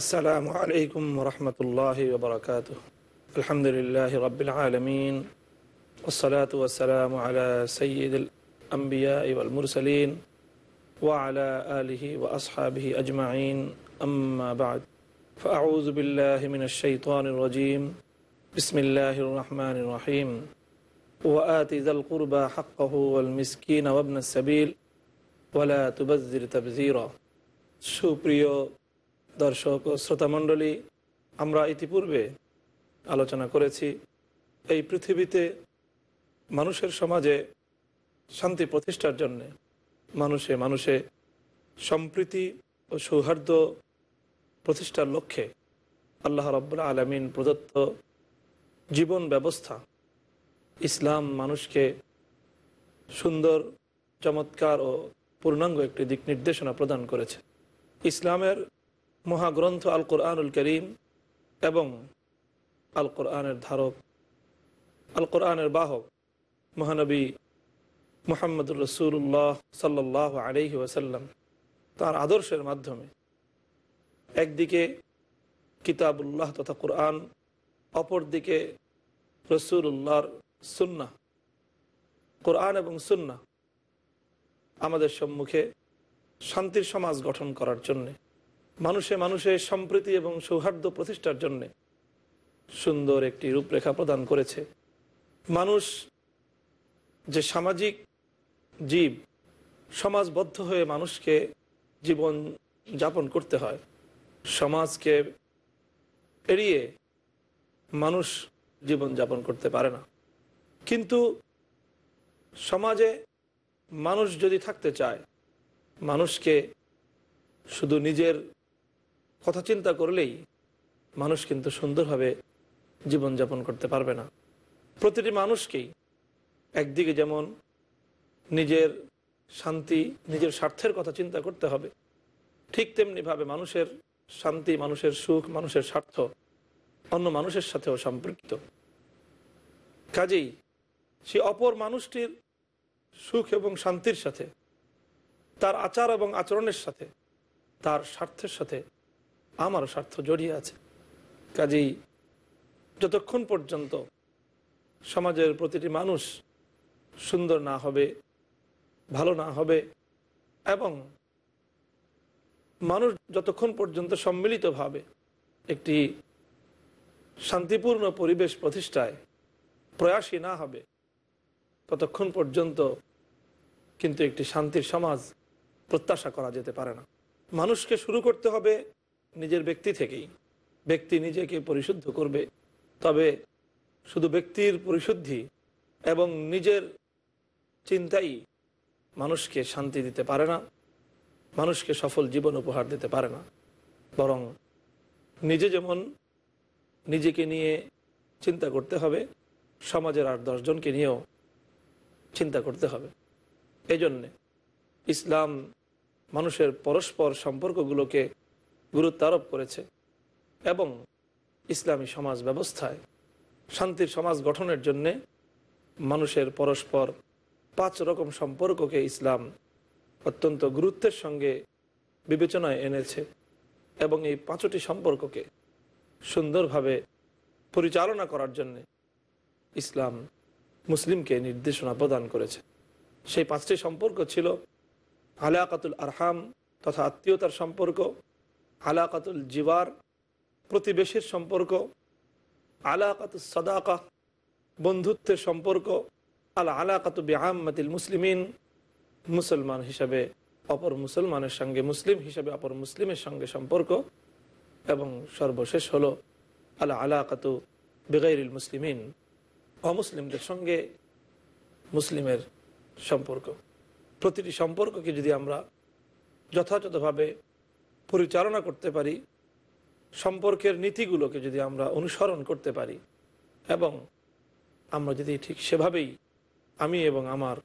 السلام عليكم ورحمة الله وبركاته الحمد لله رب العالمين والصلاة والسلام على سيد الأنبياء والمرسلين وعلى آله وأصحابه أجمعين أما بعد فأعوذ بالله من الشيطان الرجيم بسم الله الرحمن الرحيم وآت ذا القربى حقه والمسكين وابن السبيل ولا تبذر تبذيرا সুপ্রিয় দর্শক ও শ্রোতামণ্ডলী, আমরা ইতিপূর্বে আলোচনা করেছি এই পৃথিবীতে মানুষের সমাজে শান্তি প্রতিষ্ঠার জন্যে। মানুষে মানুষে সম্প্রীতি ও সৌহার্দ্য প্রতিষ্ঠার লক্ষ্যে আল্লাহ রব্বুল আলমিন প্রদত্ত জীবন ব্যবস্থা, ইসলাম মানুষকে সুন্দর, চমৎকার ও পূর্ণাঙ্গ একটি দিক নির্দেশনা প্রদান করেছে। ইসলামের মহাগ্রন্থ আল কোরআনুল করিম এবং আল কোরআনের ধারক আল কোরআনের বাহক মহানবী মোহাম্মদুর রসুল্লাহ সাল্লাহ আলহি ওসাল্লাম তার আদর্শের মাধ্যমে একদিকে কিতাবুল্লাহ তথা কোরআন, অপরদিকে রসুল্লাহর সুন্না কোরআন এবং সুন্না আমাদের সম্মুখে শান্তির সমাজ গঠন করার জন্যে মানুষে মানুষের সম্প্রীতি এবং সৌহার্দ্য প্রতিষ্ঠার জন্যে সুন্দর একটি রূপরেখা প্রদান করেছে। মানুষ যে সামাজিক জীব, সমাজবদ্ধ হয়ে মানুষকে জীবন যাপন করতে হয়, সমাজকে এড়িয়ে মানুষ জীবন যাপন করতে পারে না। কিন্তু সমাজে মানুষ যদি থাকতে চায়, মানুষকে শুধু নিজের কথা চিন্তা করলেই মানুষ কিন্তু সুন্দরভাবে জীবনযাপন করতে পারবে না। প্রতিটি মানুষকেই একদিকে যেমন নিজের শান্তি, নিজের স্বার্থের কথা চিন্তা করতে হবে, ঠিক তেমনিভাবে মানুষের শান্তি, মানুষের সুখ, মানুষের স্বার্থ অন্য মানুষের সাথেও সম্পৃক্ত। কাজেই সে অপর মানুষটির সুখ এবং শান্তির সাথে, তার আচার এবং আচরণের সাথে, তার স্বার্থের সাথে আমারও স্বার্থ জড়িয়ে আছে। কাজেই যতক্ষণ পর্যন্ত সমাজের প্রতিটি মানুষ সুন্দর না হবে, ভালো না হবে এবং মানুষ যতক্ষণ পর্যন্ত সম্মিলিতভাবে একটি শান্তিপূর্ণ পরিবেশ প্রতিষ্ঠায় প্রয়াসী না হবে, ততক্ষণ পর্যন্ত কিন্তু একটি শান্তির সমাজ প্রত্যাশা করা যেতে পারে না। মানুষকে শুরু করতে হবে নিজের ব্যক্তি থেকেই। ব্যক্তি নিজেকে পরিশুদ্ধ করবে। তবে শুধু ব্যক্তির পরিশুদ্ধি এবং নিজের চিন্তাই মানুষকে শান্তি দিতে পারে না, মানুষকে সফল জীবন উপহার দিতে পারে না। বরং নিজে যেমন নিজেকে নিয়ে চিন্তা করতে হবে, সমাজের আর দশজনকে নিয়েও চিন্তা করতে হবে। এই জন্যে ইসলাম মানুষের পরস্পর সম্পর্কগুলোকে গুরুত্ব আরোপ করেছে এবং ইসলামী সমাজ ব্যবস্থায় শান্তির সমাজ গঠনের জন্যে মানুষের পরস্পর পাঁচ রকম সম্পর্ককে ইসলাম অত্যন্ত গুরুত্বের সঙ্গে বিবেচনায় এনেছে এবং এই পাঁচটি সম্পর্ককে সুন্দরভাবে পরিচালনা করার জন্যে ইসলাম মুসলিমকে নির্দেশনা প্রদান করেছে। সেই পাঁচটি সম্পর্ক ছিল আলাকাতুল আরহাম তথা আত্মীয়তার সম্পর্ক আলাকাতুল জিবার প্রতিবেশীর সম্পর্ক আলাকাতুল সদাকা বন্ধুত্বের সম্পর্ক, আল আলাকাতু বেআমাতিল মুসলিমিন মুসলমান হিসাবে অপর মুসলমানের সঙ্গে মুসলিম হিসাবে অপর মুসলিমের সঙ্গে সম্পর্ক এবং সর্বশেষ হলো আলা আলাকাতু বেগাইরুল মুসলিমিন অমুসলিমদের সঙ্গে মুসলিমের সম্পর্ক। প্রতিটি সম্পর্ককে যদি আমরা যথাযথভাবে পরিচালনা করতে পারি, সম্পর্কের নীতিগুলোকে যদি আমরা অনুসরণ করতে পারি, এবং আমরা যদি ঠিক সেভাবেই আমি এবং আমার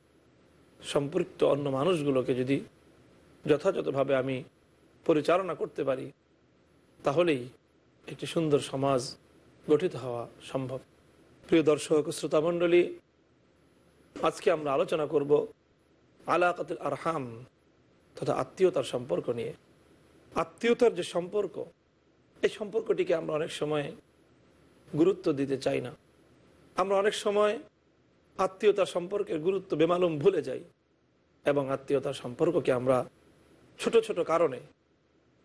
সম্পৃক্ত অন্য মানুষগুলোকে যদি যথাযথভাবে আমি পরিচালনা করতে পারি, তাহলেই একটি সুন্দর সমাজ গঠিত হওয়া সম্ভব। প্রিয় দর্শক শ্রোতামণ্ডলী আজকে আমরা আলোচনা করব আলাকাতুল আরহাম তথা আত্মীয়তার সম্পর্ক নিয়ে। আত্মীয়তার যে সম্পর্ক, এই সম্পর্কটিকে আমরা অনেক সময় গুরুত্ব দিতে চাই না। আমরা অনেক সময় আত্মীয়তার সম্পর্কের গুরুত্ব বেমালুম ভুলে যাই এবং আত্মীয়তার সম্পর্ককে আমরা ছোট ছোট কারণে,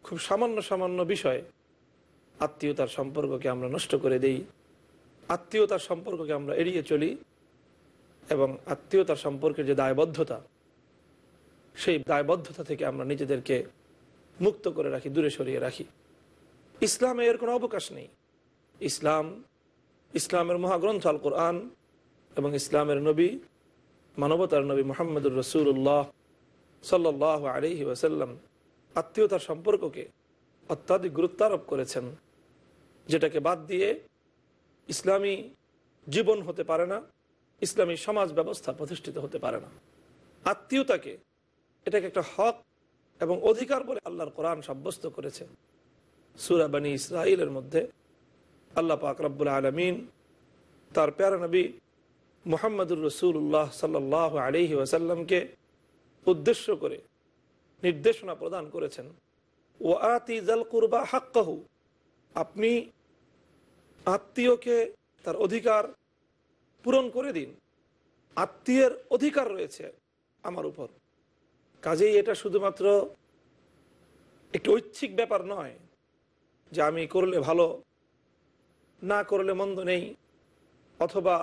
খুব সামান্য সামান্য বিষয়ে আত্মীয়তার সম্পর্ককে আমরা নষ্ট করে দেই। আত্মীয়তার সম্পর্ককে আমরা এড়িয়ে চলি এবং আত্মীয়তার সম্পর্কের যে দায়বদ্ধতা, সেই দায়বদ্ধতা থেকে আমরা নিজেদেরকে মুক্ত করে রাখি, দূরে সরিয়ে রাখি। ইসলামে এর কোনো অবকাশ নেই। ইসলাম, ইসলামের মহাগ্রন্থ আল কোরআন এবং ইসলামের নবী, মানবতার নবী মোহাম্মদুর রসুল্লাহ সাল্লাহ আলহি ওয়াসাল্লাম আত্মীয়তার সম্পর্ককে অত্যাধিক গুরুত্ব আরোপ করেছেন, যেটাকে বাদ দিয়ে ইসলামী জীবন হতে পারে না, ইসলামী সমাজ ব্যবস্থা প্রতিষ্ঠিত হতে পারে না। আত্মীয়তাকে, এটাকে একটা হক এবং অধিকার বলে আল্লাহর কোরআন সাব্যস্ত করেছে। সুরাবানী ইসরায়েলের মধ্যে আল্লাহ পাক রব্বুল আলমিন তার প্যারা নবী মোহাম্মদুর রসুল্লাহ সাল্লাহ আলহি ওয়াসাল্লামকে উদ্দেশ্য করে নির্দেশনা প্রদান করেছেন। ও আতি জাল কুরবা হাক্কাহু, আপনি আত্মীয়কে তার অধিকার পূরণ করে দিন। আত্মীয়ের অধিকার রয়েছে আমার উপর। কাজেই এটা শুধুমাত্র একটি ঐচ্ছিক ব্যাপার নয় যে আমি করলে ভালো, না করলে মন্দ নেই, অথবা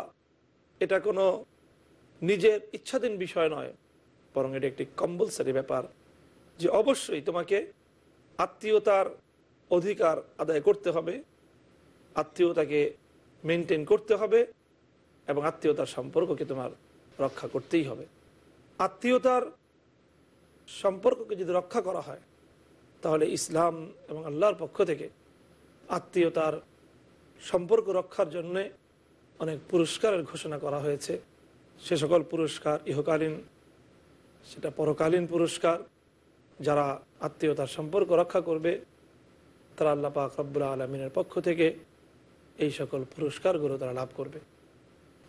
এটা কোনো নিজের ইচ্ছাধীন বিষয় নয়, বরং এটা একটি কম্পালসারি ব্যাপার যে অবশ্যই তোমাকে আত্মীয়তার অধিকার আদায় করতে হবে, আত্মীয়তাকে মেনটেন করতে হবে এবং আত্মীয়তার সম্পর্ককে তোমার রক্ষা করতেই হবে। আত্মীয়তার সম্পর্ককে যদি রক্ষা করা হয়, তাহলে ইসলাম এবং আল্লাহর পক্ষ থেকে আত্মীয়তার সম্পর্ক রক্ষার জন্যে অনেক পুরস্কারের ঘোষণা করা হয়েছে। সে সকল পুরস্কার ইহকালীন, সেটা পরকালীন পুরস্কার। যারা আত্মীয়তার সম্পর্ক রক্ষা করবে, তারা আল্লাহ পাক রব্বুল্লা আলমিনের পক্ষ থেকে এই সকল পুরস্কারগুলো তারা লাভ করবে।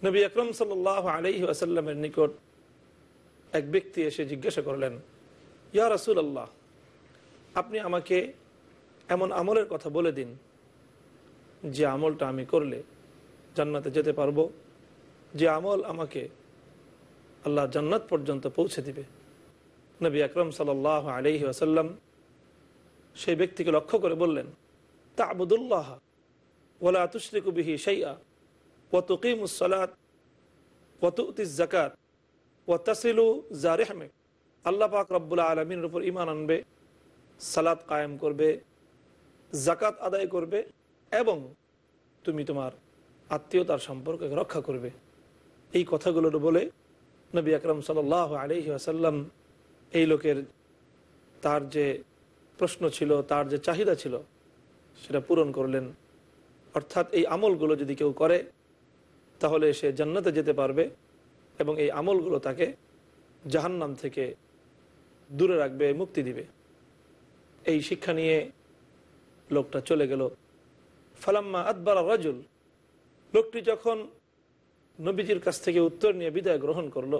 নবী আকরম সাল আলহি আসাল্লামের নিকট এক ব্যক্তি এসে জিজ্ঞাসা করলেন ইয়া রাসুল আল্লাহ আপনি আমাকে এমন আমলের কথা বলে দিন যে আমলটা আমি করলে জান্নাতে যেতে পারব, যে আমল আমাকে আল্লাহ জান্নাত পর্যন্ত পৌঁছে দিবে। নবী আকরম সাল আলহি আসাল্লাম সেই ব্যক্তিকে লক্ষ্য করে বললেন তা আবুদুল্লাহ ওলা তুশরিকুবিহি সাইয়া ওয়াতুকিমুসলাত ওয়াতুতিস জাকাত ওয়াতাসিলু জারেহমেক। আল্লাহ পাক রব্বুল্লা আলমিনের উপর ইমান আনবে, সালাত কায়েম করবে জাকাত আদায় করবে এবং তুমি তোমার আত্মীয়তার সম্পর্কে রক্ষা করবে। এই কথাগুলোর বলে নবী আকরম সাল আলহি আসাল্লাম এই লোকের তার যে প্রশ্ন ছিল, তার যে চাহিদা ছিল, সেটা পূরণ করলেন। অর্থাৎ এই আমলগুলো যদি কেউ করে, তাহলে সে জান্নাতে যেতে পারবে এবং এই আমলগুলো তাকে জাহান্নাম থেকে দূরে রাখবে, মুক্তি দিবে। এই শিক্ষা নিয়ে লোকটা চলে গেল। ফালাম্মা আকবর রাজুল। লোকটি যখন নবীজির কাছ থেকে উত্তর নিয়ে বিদায় গ্রহণ করল,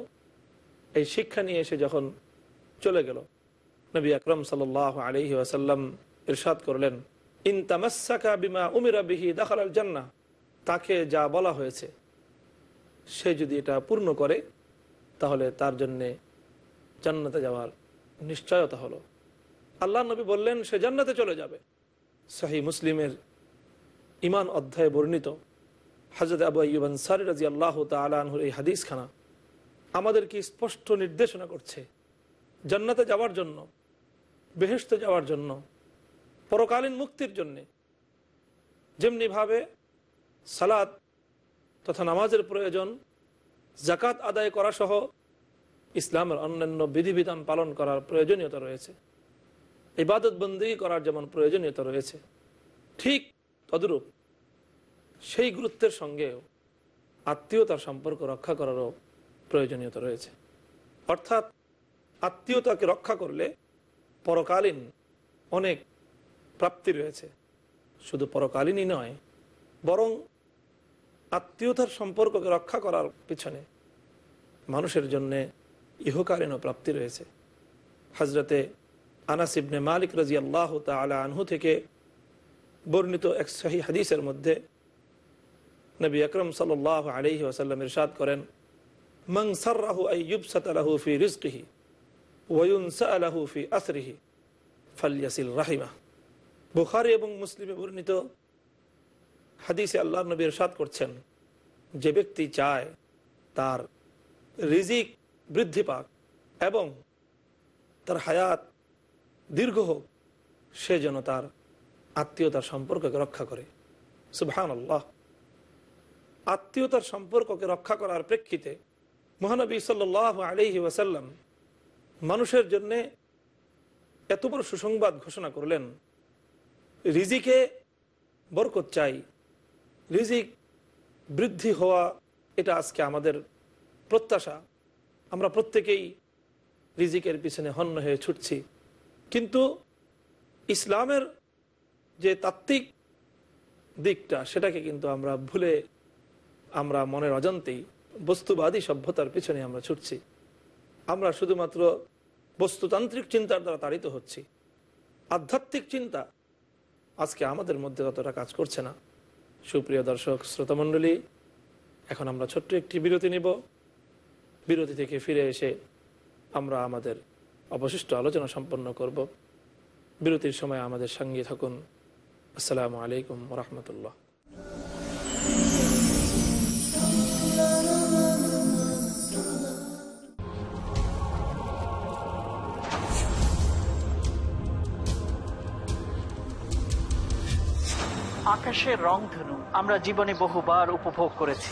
এই শিক্ষা নিয়ে এসে যখন চলে গেল, নবী আকরম সাল আলহি আসাল্লাম ইরশাদ করলেন, ইন তামাসাকা বিমা উমিরা বিহি দাখাল আল জান্না তাকে যা বলা হয়েছে, সে যদি এটা পূর্ণ করে, তাহলে তার জন্যে জান্নাতে যাওয়ার নিশ্চয়তা হলো। আল্লাহ নবী বললেন, সে জান্নাতে চলে যাবে। শাহি মুসলিমের ইমান অধ্যায়ে বর্ণিত হজরত আবু আইব আনসারি রাজি আল্লাহ তালহুর এই হাদিসখানা আমাদেরকে স্পষ্ট নির্দেশনা করছে, জান্নাতে যাওয়ার জন্য বেহেস্তে যাওয়ার জন্য, পরকালীন মুক্তির জন্যে। যেমনিভাবে সালাদ তথা নামাজের প্রয়োজন জাকাত আদায় করা সহ ইসলামের অন্যান্য বিধিবিধান পালন করার প্রয়োজনীয়তা রয়েছে। ইবাদত বন্দি করার যেমন প্রয়োজনীয়তা রয়েছে, ঠিক তদরূপ সেই গুরুত্বের সঙ্গেও আত্মীয়তার সম্পর্ক রক্ষা করারও প্রয়োজনীয়তা রয়েছে। অর্থাৎ আত্মীয়তাকে রক্ষা করলে পরকালীন অনেক প্রাপ্তি রয়েছে। শুধু পরকালীনই নয়, বরং আত্মীয়তার সম্পর্ককে রক্ষা করার পিছনে মানুষের জন্যে ইহকালীনও প্রাপ্তি রয়েছে। হজরতে আনাসিবনে মালিক রাজি আল্লাহ তালা আনহু থেকে বর্ণিত এক সহি হাদিসের মধ্যে নবী আকরম সাল আলহি ওসাল্লাম ইরশাদ করেন মং সার্রাহু আইয়ুব সাতালাহু ফি রিজকিহি ওয়ুন সালাহু ফি আসরিহি ফালিয়াসিল রাহিমা। বুখারি এবং মুসলিমে বর্ণিত হাদিসে আল্লাহ নবী ইরশাদ করছেন, যে ব্যক্তি চায় তার রিজিক বৃদ্ধি পাক এবং তার হায়াত দীর্ঘ হোক, সে যেন তার আত্মীয়তার সম্পর্ককে রক্ষা করে। সুবহান আল্লাহ আত্মীয়তার সম্পর্ককে রক্ষা করার প্রেক্ষিতে মহানবী সাল আলহি ওয়াসাল্লাম মানুষের জন্যে এত বড় সুসংবাদ ঘোষণা করলেন, রিজিকে বরকত চাই, রিজিক বৃদ্ধি হওয়া এটা আজকে আমাদের প্রত্যাশা। আমরা প্রত্যেকেই রিজিকের পিছনে হন্য হয়ে ছুটছি। কিন্তু ইসলামের যে তাত্ত্বিক দিকটা, সেটাকে কিন্তু আমরা ভুলে আমরা মনের অজান্তেই বস্তুবাদী সভ্যতার পিছনে আমরা ছুটছি। আমরা শুধুমাত্র বস্তুতান্ত্রিক চিন্তার দ্বারা তাড়িত হচ্ছি। আধ্যাত্মিক চিন্তা আজকে আমাদের মধ্যে ততটা কাজ করছে না। সুপ্রিয় দর্শক, শ্রোতামণ্ডলী, এখন আমরা ছোট্ট একটি বিরতি নিব। বিরতি থেকে ফিরে এসে আমরা আমাদের অবশিষ্ট আলোচনা সম্পন্ন করব। বিরতির সময় আমাদের সঙ্গে থাকুন। আসসালামু আলাইকুম রহমতুল্লাহ আকাশের রং ধনু, আমরা জীবনে বহুবার উপভোগ করেছি।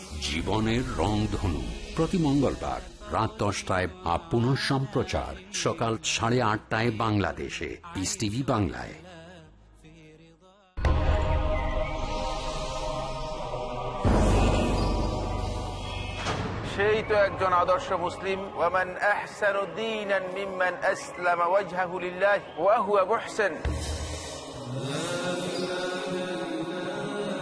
জীবনের রংধনু প্রতি মঙ্গলবার রাত দশটায় বা পুনঃ সম্প্রচার। সকাল সাড়ে আটটায় বাংলাদেশে। পিস টিভি বাংলায়। সেই তো একজন আদর্শ মুসলিম। ওয়ামান আহসানু দীনান মিম্মান আসলামা ওয়াজহাহু লিল্লাহি ওয়া হুয়া মুহসিন।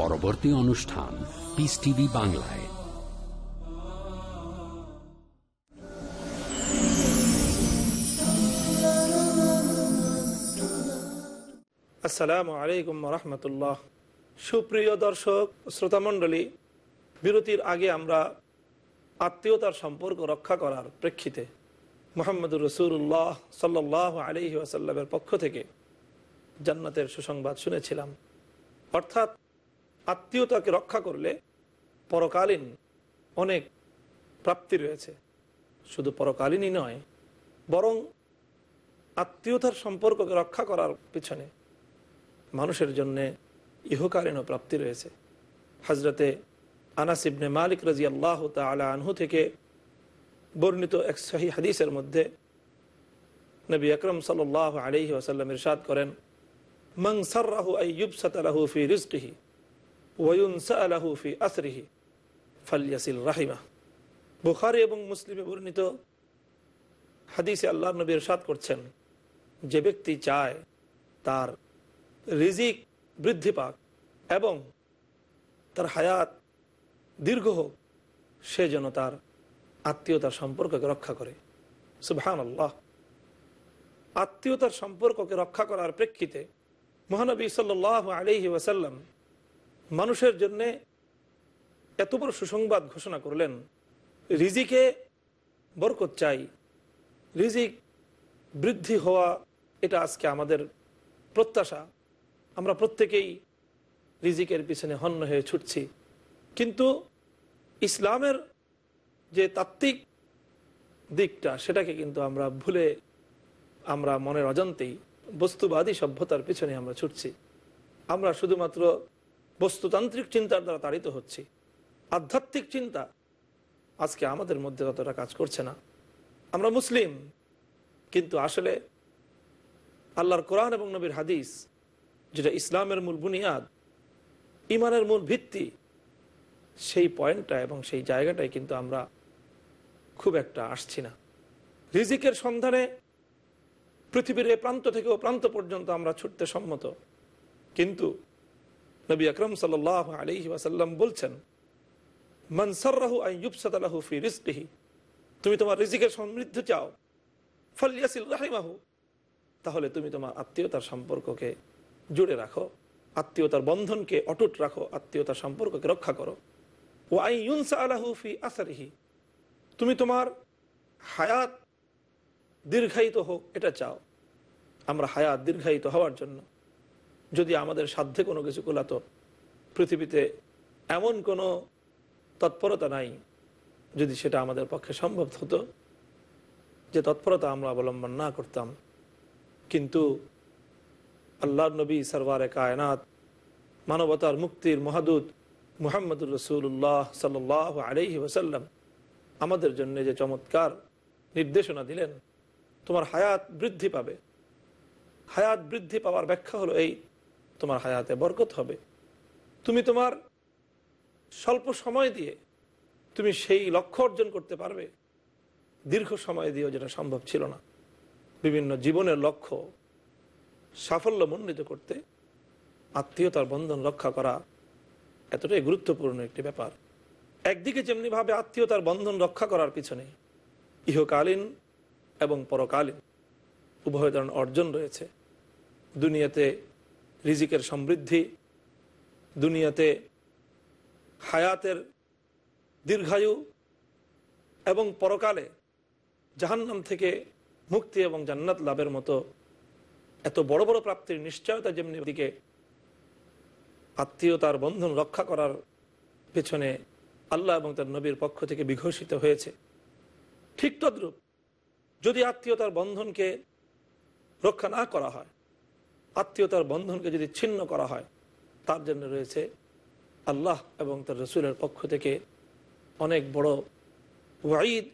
পরবর্তী অনুষ্ঠান পিস টিভি বাংলায়। আসসালামু আলাইকুম রহমতুল্লাহ। সুপ্রিয় দর্শক, শ্রোতামণ্ডলী, বিরতির আগে আমরা আত্মীয়তার সম্পর্ক রক্ষা করার প্রেক্ষিতে মোহাম্মদুর রসুল্লাহ সাল্লাহ আলহি আসাল্লামের পক্ষ থেকে জান্নাতের সুসংবাদ শুনেছিলাম। অর্থাৎ আত্মীয়তাকে রক্ষা করলে পরকালীন অনেক প্রাপ্তি রয়েছে। শুধু পরকালীনই নয়, বরং আত্মীয়তার সম্পর্ককে রক্ষা করার পিছনে মানুষের জন্যে ইহকালীনও প্রাপ্তি রয়েছে। হজরতে আনাস ইবনে মালিক রাজি আল্লাহ তালা আনহু থেকে বর্ণিত এক সহি হাদিসের মধ্যে নবী আকরম সাল আলহি ওসাল্লাম ইরশাদ করেন মং সর্রাহু আইয়ুবসাতালাহু ফি রিজকিহি। ওয়ুনসালাহু ফি আসরিহি, ফালিয়াসিল রাহিমা। বুখারি এবং মুসলিমে বর্ণিত হাদিসে আল্লাহ নবী ইরশাদ করছেন, যে ব্যক্তি চায় তার রিজিক বৃদ্ধি পাক এবং তার হায়াত দীর্ঘ হোক, সে যেন তার আত্মীয়তার সম্পর্ককে রক্ষা করে। সুবহান আল্লাহ আত্মীয়তার সম্পর্ককে রক্ষা করার প্রেক্ষিতে মহানবী সাল আলহি ওয়াসাল্লাম মানুষের জন্যে এত বড় সুসংবাদ ঘোষণা করলেন, রিজিকে বরকত চাই। রিজিক বৃদ্ধি হওয়া, এটা আজকে আমাদের প্রত্যাশা। আমরা প্রত্যেকেই রিজিকের পিছনে হন্য হয়ে ছুটছি। কিন্তু ইসলামের যে তাত্ত্বিক দিকটা, সেটাকে কিন্তু আমরা ভুলে আমরা মনের অজান্তেই বস্তুবাদী সভ্যতার পিছনে আমরা ছুটছি। আমরা শুধুমাত্র বস্তুতান্ত্রিক চিন্তার দ্বারা তাড়িত হচ্ছি। আধ্যাত্মিক চিন্তা আজকে আমাদের মধ্যে ততটা কাজ করছে না। আমরা মুসলিম, কিন্তু আসলে আল্লাহর কোরআন এবং নবীর হাদিস, যেটা ইসলামের মূল বুনিয়াদ ইমানের মূল ভিত্তি, সেই পয়েন্টটা এবং সেই জায়গাটায় কিন্তু আমরা খুব একটা আসছি না। রিজিকের সন্ধানে পৃথিবীর এ প্রান্ত থেকে ও প্রান্ত পর্যন্ত আমরা ছুটতে সম্মত। কিন্তু নবী আকরম সাল আলহি ওয়াসাল্লাম বলছেন মনসর্রাহু আইয়ুবসাতালাহু ফি রিজকিহি তুমি তোমার রিজিকের সমৃদ্ধ চাও ফলিয়াসিল রাহিমাহু তাহলে তুমি তোমার আত্মীয়তার সম্পর্ককে জুড়ে রাখো, আত্মীয়তার বন্ধনকে অটুট রাখো, আত্মীয়তার সম্পর্ককে রক্ষা করো। ও আই ইউনসা আলাহু ফি আসারিহি তুমি তোমার হায়াত দীর্ঘায়িত হোক, এটা চাও। আমরা হায়াত দীর্ঘায়িত হওয়ার জন্য যদি আমাদের সাধ্যে কোনো কিছু কুলাতো পৃথিবীতে এমন কোনো তৎপরতা নাই যদি সেটা আমাদের পক্ষে সম্ভব হতো যে তৎপরতা আমরা অবলম্বন না করতাম। কিন্তু আল্লাহ নবী সরওয়ারে কায়নাত, মানবতার মুক্তির মহাদূত মুহাম্মদুর রসুল্লাহ সাল আলহি ওসাল্লাম আমাদের জন্য যে চমৎকার নির্দেশনা দিলেন, তোমার হায়াত বৃদ্ধি পাবে। হায়াত বৃদ্ধি পাওয়ার ব্যাখ্যা হলো এই তোমার হায়াতে বরকত হবে। তুমি তোমার স্বল্প সময় দিয়ে তুমি সেই লক্ষ্য অর্জন করতে পারবে। দীর্ঘ সময় দিয়েও যেটা সম্ভব ছিল না। বিভিন্ন জীবনের লক্ষ্য সাফল্য মণ্ডিত করতে আত্মীয়তার বন্ধন রক্ষা করা এতটাই গুরুত্বপূর্ণ একটি ব্যাপার। একদিকে যেমনিভাবে আত্মীয়তার বন্ধন রক্ষা করার পিছনে ইহকালীন এবং পরকালীন উভয় ধরনের অর্জন রয়েছে। দুনিয়াতে রিজিকের সমৃদ্ধি, দুনিয়াতে হায়াতের দীর্ঘায়ু এবং পরকালে জাহান্নাম থেকে মুক্তি এবং জান্নাত লাভের মতো এত বড় বড় প্রাপ্তির নিশ্চয়তা যেমনি দিকে আত্মীয়তার বন্ধন রক্ষা করার পেছনে আল্লাহ এবং তার নবীর পক্ষ থেকে বিঘোষিত হয়েছে। ঠিক তদ্রূপ যদি আত্মীয়তার বন্ধনকে রক্ষা না করা হয় আত্মীয়তার বন্ধনকে যদি ছিন্ন করা হয়, তার জন্য রয়েছে আল্লাহ এবং তার রসুলের পক্ষ থেকে অনেক বড় ওয়াইদ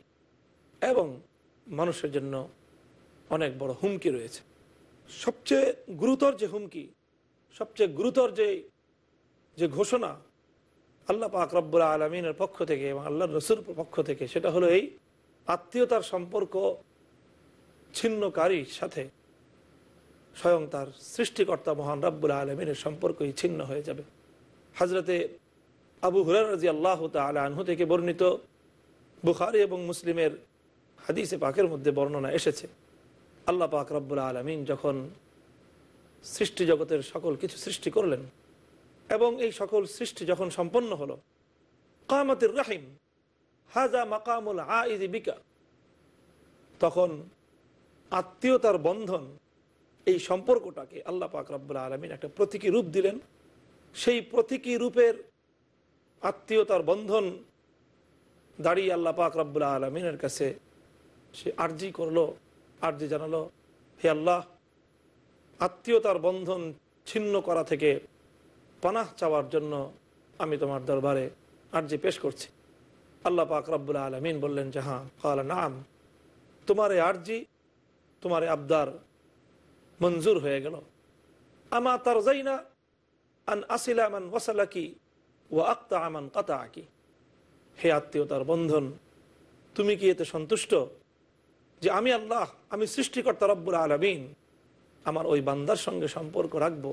এবং মানুষের জন্য অনেক বড় হুমকি রয়েছে। সবচেয়ে গুরুতর যে হুমকি, সবচেয়ে গুরুতর যে যে ঘোষণা আল্লাহ পাক রব্বুল আলমিনের পক্ষ থেকে এবং আল্লাহ রসুর পক্ষ থেকে, সেটা হলো এই আত্মীয়তার সম্পর্ক ছিন্নকারীর সাথে স্বয়ং তার সৃষ্টিকর্তা মহান রব্বুল আলমিনের সম্পর্কই ছিন্ন হয়ে যাবে। হাজরতে আবু হুরার রাজি আল্লাহ আনহু থেকে বর্ণিত বুখারি এবং মুসলিমের হাদিসে পাকের মধ্যে বর্ণনা এসেছে। আল্লাহ পাক রব্বুল আলমিন যখন সৃষ্টি জগতের সকল কিছু সৃষ্টি করলেন এবং এই সকল সৃষ্টি যখন সম্পন্ন হলো, কামতের রাহিম হাজা মাকামুল আইদি বিকা, তখন আত্মীয়তার বন্ধন এই সম্পর্কটাকে আল্লাহ পাক রব্বুল আলমিন একটা প্রতীকী রূপ দিলেন। সেই প্রতীকী রূপের আত্মীয়তার বন্ধন দাঁড়িয়ে আল্লাহ পাক রব্বুল আলমিনের কাছে সে আর্জি করল, আর্জি জানালো, হে আল্লাহ, আত্মীয়তার বন্ধন ছিন্ন করা থেকে পানাহ চাওয়ার জন্য আমি তোমার দরবারে আর্জি পেশ করছি। আল্লাহ পাক রব্বুল আলমিন বললেন যে হ্যাঁ। কাল, নাম, তোমার আর্জি, তোমার আবদার মঞ্জুর হয়ে গেল। আমা তার যাই না আন আসিলা আমান ওয়াসালাকি ও আক্তা আমান কাতা আকি হে আত্মীয়তার বন্ধন, তুমি কি এতে সন্তুষ্ট? যে আমি আল্লাহ, আমি সৃষ্টিকর্তা রব্বুল আলমিন। আমার ওই বান্দার সঙ্গে সম্পর্ক রাখব,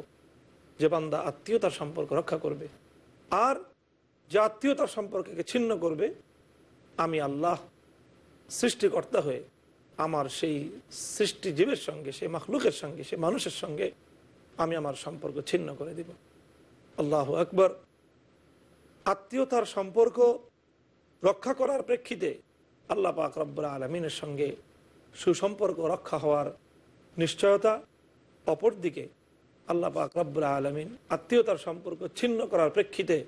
যে বান্দা আত্মীয়তার সম্পর্ক রক্ষা করবে। আর যে আত্মীয়তার সম্পর্ককে ছিন্ন করবে, আমি আল্লাহ সৃষ্টিকর্তা হয়ে আমার সেই সৃষ্টিজীবের সঙ্গে, সেই মখলুকের সঙ্গে, সেই মানুষের সঙ্গে আমি আমার সম্পর্ক ছিন্ন করে দিব। আল্লাহ আকবর। আত্মীয়তার সম্পর্ক রক্ষা করার প্রেক্ষিতে আল্লাহ পাক রব্বুল আলমিনের সঙ্গে সুসম্পর্ক রক্ষা হওয়ার নিশ্চয়তা, অপরদিকে আল্লাহ পাক রব্বুল আলমিন আত্মীয়তার সম্পর্ক ছিন্ন করার প্রেক্ষিতে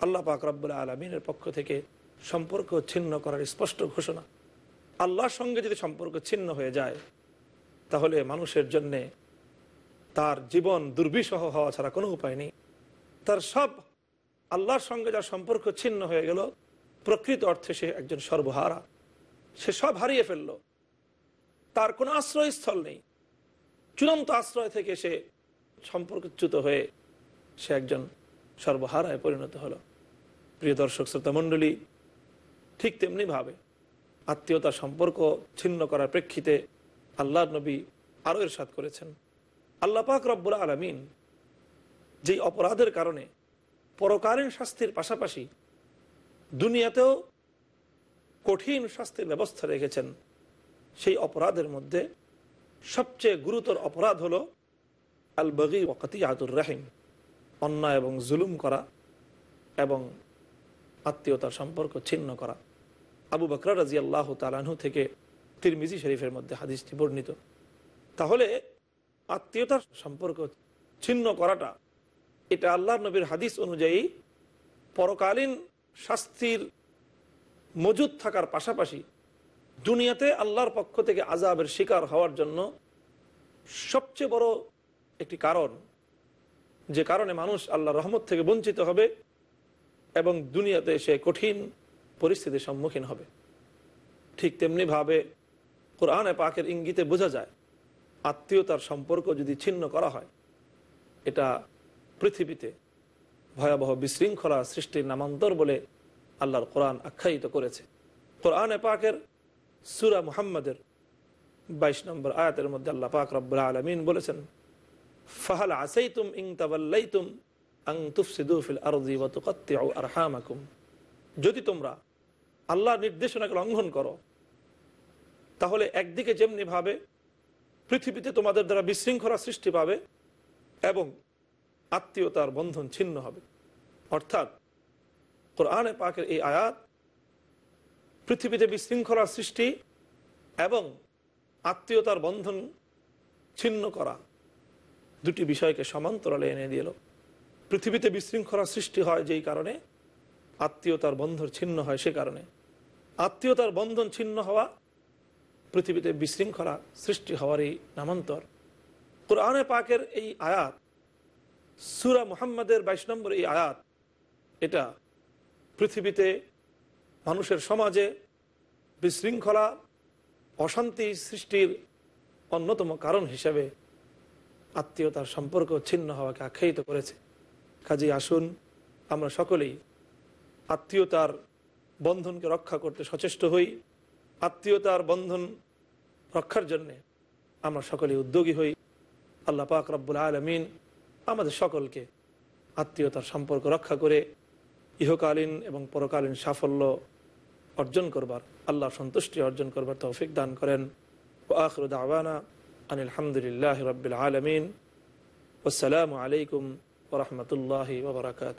আল্লাহ পাক রব্বুল আলমিনের পক্ষ থেকে সম্পর্ক ছিন্ন করার স্পষ্ট ঘোষণা। আল্লাহর সঙ্গে যদি সম্পর্ক ছিন্ন হয়ে যায়, তাহলে মানুষের জন্যে তার জীবন দুর্বিষহ হওয়া ছাড়া কোনো উপায় নেই। তার সব আল্লাহর সঙ্গে যার সম্পর্ক ছিন্ন হয়ে গেল, প্রকৃত অর্থে সে একজন সর্বহারা। সে সব হারিয়ে ফেলল। তার কোনো আশ্রয়স্থল নেই। চূড়ান্ত আশ্রয় থেকে সে সম্পর্কচ্যুত হয়ে সে একজন সর্বহারায় পরিণত হলো। প্রিয় দর্শক, শ্রোতা মণ্ডলী, ঠিক তেমনিভাবে আত্মীয়তার সম্পর্ক ছিন্ন করার প্রেক্ষিতে আল্লাহ নবী আরও এরশাদ করেছেন। আল্লাহ পাক রব্বুল আলমিন যেই অপরাধের কারণে পরকালীন শাস্তির পাশাপাশি দুনিয়াতেও কঠিন শাস্তির ব্যবস্থা রেখেছেন, সেই অপরাধের মধ্যে সবচেয়ে গুরুতর অপরাধ হলো আল বগি ওকাতি আতুর রাহিম, অন্যায় এবং জুলুম করা এবং আত্মীয়তার সম্পর্ক ছিন্ন করা। আবু বকর রাজি আল্লাহ তালাহু থেকে তিরমিজি শরীফের মধ্যে হাদিসটি বর্ণিত। তাহলে আত্মীয়তার সম্পর্ক ছিন্ন করাটা, এটা আল্লাহ নবীর হাদিস অনুযায়ী পরকালীন শাস্তির মজুদ থাকার পাশাপাশি দুনিয়াতে আল্লাহর পক্ষ থেকে আজাবের শিকার হওয়ার জন্য সবচেয়ে বড় একটি কারণ, যে কারণে মানুষ আল্লাহ রহমত থেকে বঞ্চিত হবে এবং দুনিয়াতে সে কঠিন পরিস্থিতির সম্মুখীন হবে। ঠিক তেমনিভাবে কোরআনে পাকের ইঙ্গিতে বোঝা যায়, আত্মীয়তার সম্পর্ক যদি ছিন্ন করা হয়, এটা পৃথিবীতে ভয়াবহ বিশৃঙ্খলা সৃষ্টির নামান্তর বলে আল্লাহর কোরআন আখ্যায়িত করেছে। কোরআনে পাকের সুরা মুহাম্মদের বাইশ নম্বর আয়াতের মধ্যে আল্লাহ পাক রব্বুল আলমিন বলেছেন, ফাহাল আসাইতুম ইং তাবাল্লাইতুম আং তুফসিদুফিল আরদি ওয়া তুকাত্তিউ আরহামাকুম। যদি তোমরা আল্লাহর নির্দেশনাকে লঙ্ঘন করো, তাহলে একদিকে যেমনি ভাবে পৃথিবীতে তোমাদের দ্বারা বিশৃঙ্খলা সৃষ্টি পাবে এবং আত্মীয়তার বন্ধন ছিন্ন হবে। অর্থাৎ কোরআনে পাকের এই আয়াত পৃথিবীতে বিশৃঙ্খলা সৃষ্টি এবং আত্মীয়তার বন্ধন ছিন্ন করা দুটি বিষয়কে সমান্তরালে এনে দিল পৃথিবীতে বিশৃঙ্খলা সৃষ্টি হয় যেই কারণে আত্মীয়তার বন্ধন ছিন্ন হয় সে কারণে। আত্মীয়তার বন্ধন ছিন্ন হওয়া, পৃথিবীতে বিশৃঙ্খলা সৃষ্টি হওয়ারই নামান্তর। কোরআনে পাকের এই আয়াত, সুরা মুহাম্মদের বাইশ নম্বর এই আয়াত, এটা পৃথিবীতে মানুষের সমাজে বিশৃঙ্খলা, অশান্তি সৃষ্টির অন্যতম কারণ হিসেবে আত্মীয়তার সম্পর্ক ছিন্ন হওয়াকে আখ্যায়িত করেছে। কাজে আসুন, আমরা সকলেই আত্মীয়তার বন্ধনকে রক্ষা করতে সচেষ্ট হই। আত্মীয়তার বন্ধন রক্ষার জন্যে আমরা সকলে উদ্যোগী হই। আল্লাহ পাক রব্বুল আলমিন আমাদের সকলকে আত্মীয়তার সম্পর্ক রক্ষা করে ইহকালীন এবং পরকালীন সাফল্য অর্জন করবার, আল্লাহ সন্তুষ্টি অর্জন করবার তৌফিক দান করেন। ও আখরুদ আওয়ানা আনিল হামদুলিল্লাহ রবিল আলমিন। আসসালামু আলাইকুম ওরহমতুল্লাহ ওবরাকাত